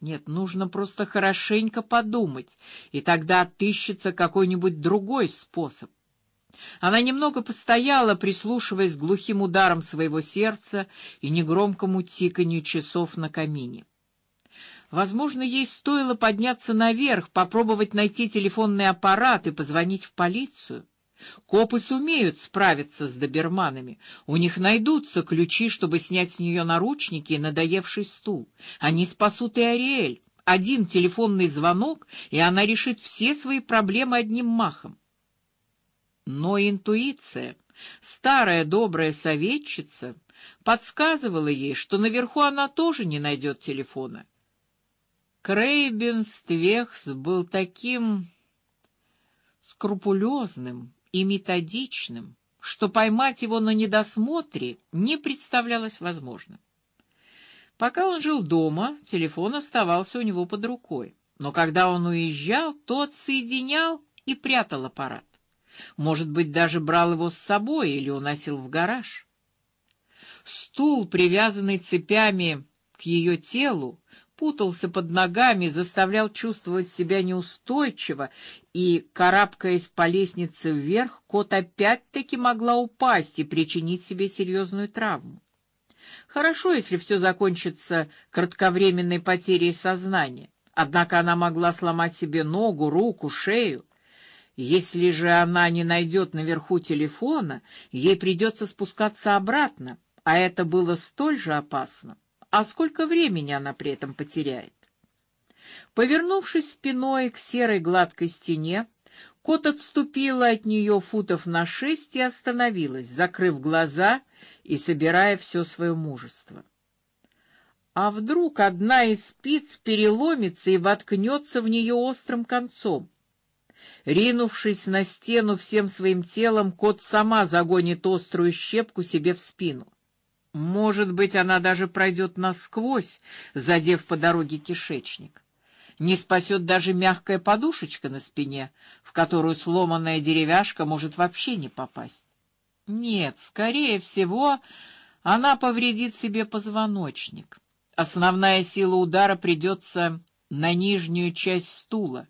Нет, нужно просто хорошенько подумать, и тогда отыщется какой-нибудь другой способ. Она немного постояла, прислушиваясь к глухим ударам своего сердца и негромкому тиканью часов на камине. Возможно, ей стоило подняться наверх, попробовать найти телефонный аппарат и позвонить в полицию. Копы сумеют справиться с доберманами. У них найдутся ключи, чтобы снять с нее наручники и надоевший стул. Они спасут и Ариэль. Один телефонный звонок, и она решит все свои проблемы одним махом. Но интуиция, старая добрая советчица, подсказывала ей, что наверху она тоже не найдет телефона. Крейбенствехс был таким скрупулезным и методичным, что поймать его на недосмотре не представлялось возможным. Пока он жил дома, телефон оставался у него под рукой, но когда он уезжал, тот соединял и прятал аппарат. Может быть, даже брал его с собой или уносил в гараж. Стул, привязанный цепями к ее телу, путался под ногами, заставлял чувствовать себя неустойчиво, и, карабкаясь по лестнице вверх, кот опять-таки могла упасть и причинить себе серьезную травму. Хорошо, если все закончится кратковременной потерей сознания. Однако она могла сломать себе ногу, руку, шею. Если же она не найдет наверху телефона, ей придется спускаться обратно, а это было столь же опасно. А сколько времени она при этом потеряет? Повернувшись спиной к серой гладкой стене, кот отступила от нее футов на шесть и остановилась, закрыв глаза и собирая все свое мужество. А вдруг одна из спиц переломится и воткнется в нее острым концом? Ринувшись на стену всем своим телом, кот сама загонит острую щепку себе в спину. Может быть, она даже пройдет насквозь, задев по дороге кишечник. Не спасет даже мягкая подушечка на спине, в которую сломанная деревяшка может вообще не попасть. Нет, скорее всего, она повредит себе позвоночник. Основная сила удара придется на нижнюю часть стула,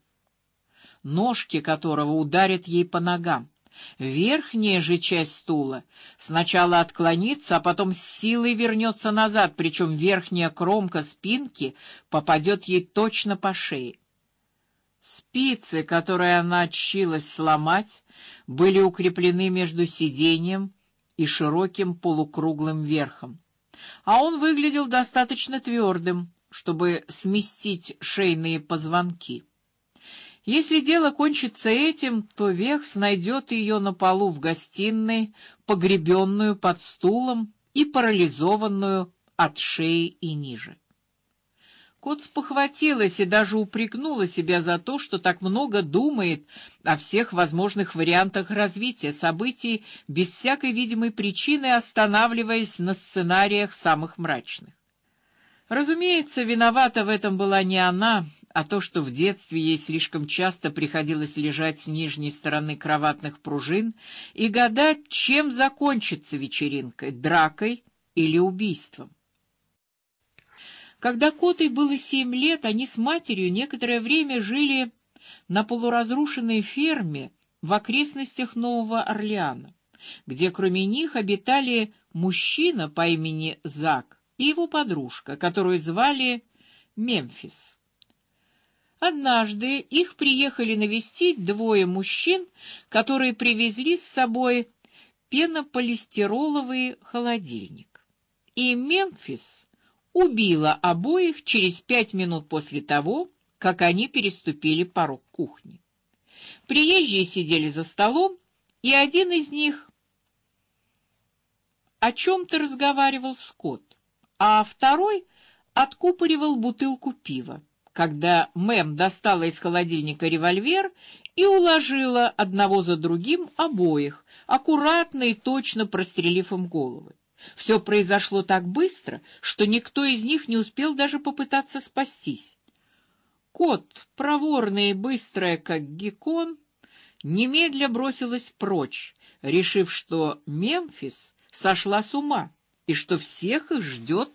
ножки которого ударят ей по ногам. Верхняя же часть стула сначала отклонится, а потом с силой вернется назад, причем верхняя кромка спинки попадет ей точно по шее. Спицы, которые она отчилась сломать, были укреплены между сиденьем и широким полукруглым верхом, а он выглядел достаточно твердым, чтобы сместить шейные позвонки. Если дело кончится этим, то Вехс найдет ее на полу в гостиной, погребенную под стулом и парализованную от шеи и ниже. Кот спохватилась и даже упрекнула себя за то, что так много думает о всех возможных вариантах развития событий без всякой видимой причины, останавливаясь на сценариях самых мрачных. Разумеется, виновата в этом была не она, а то, что в детстве ей слишком часто приходилось лежать с нижней стороны кроватных пружин и гадать, чем закончится вечеринка: дракой или убийством. Когда Котой было семь лет, они с матерью некоторое время жили на полуразрушенной ферме в окрестностях Нового Орлеана, где кроме них обитали мужчина по имени Зак и его подружка, которую звали Мемфис. Однажды их приехали навестить двое мужчин, которые привезли с собой пенополистироловый холодильник. И Мемфис убила обоих через пять минут после того, как они переступили порог кухни. Приезжие сидели за столом, и один из них о чем то разговаривал с Кот, а второй откупоривал бутылку пива когда Мэм достала из холодильника револьвер и уложила одного за другим обоих, аккуратно и точно прострелив им головы. Все произошло так быстро, что никто из них не успел даже попытаться спастись. Кот, проворный и быстрая, как геккон, немедля бросилась прочь, решив, что Мемфис сошла с ума и что всех их ждет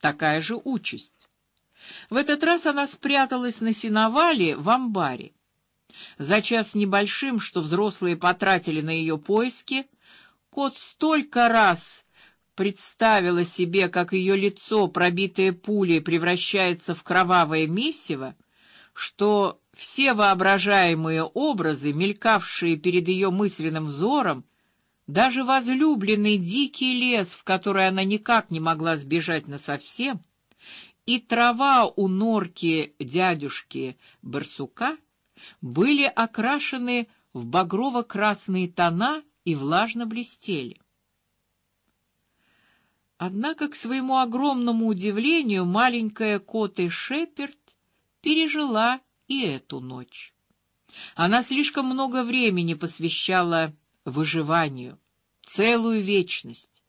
такая же участь. В этот раз она спряталась на сеновале в амбаре. За час небольшим, что взрослые потратили на ее поиски, кот столько раз представила себе, как ее лицо, пробитое пулей, превращается в кровавое месиво, что все воображаемые образы, мелькавшие перед ее мысленным взором, даже возлюбленный дикий лес, в который она никак не могла сбежать насовсем, и трава у норки дядюшки барсука были окрашены в багрово-красные тона и влажно блестели. Однако к своему огромному удивлению маленькая Коты Шеперд пережила и эту ночь. Она слишком много времени посвящала выживанию, целую вечность.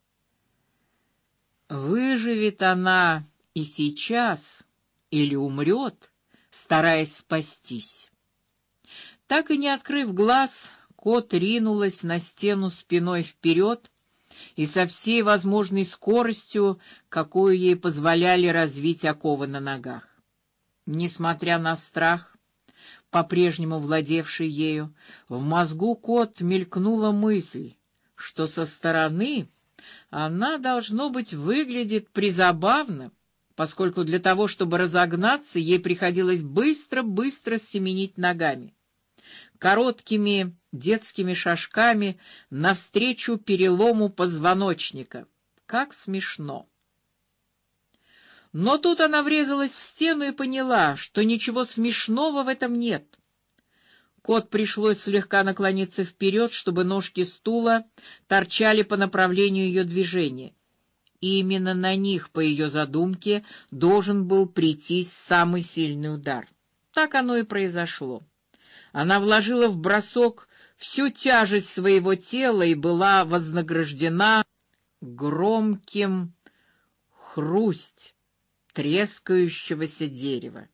Выживет она и сейчас или умрет, стараясь спастись. Так и не открыв глаз, кот ринулась на стену спиной вперед и со всей возможной скоростью, какую ей позволяли развить оковы на ногах. Несмотря на страх, по-прежнему владевший ею, в мозгу кот мелькнула мысль, что со стороны она должно быть выглядит призабавно, поскольку для того, чтобы разогнаться, ей приходилось быстро-быстро семенить ногами, короткими детскими шажками навстречу перелому позвоночника. Как смешно! Но тут она врезалась в стену и поняла, что ничего смешного в этом нет. Кот пришлось слегка наклониться вперед, чтобы ножки стула торчали по направлению ее движения. Именно на них, по ее задумке, должен был прийти самый сильный удар. Так оно и произошло. Она вложила в бросок всю тяжесть своего тела и была вознаграждена громким хрусть трескающегося дерева.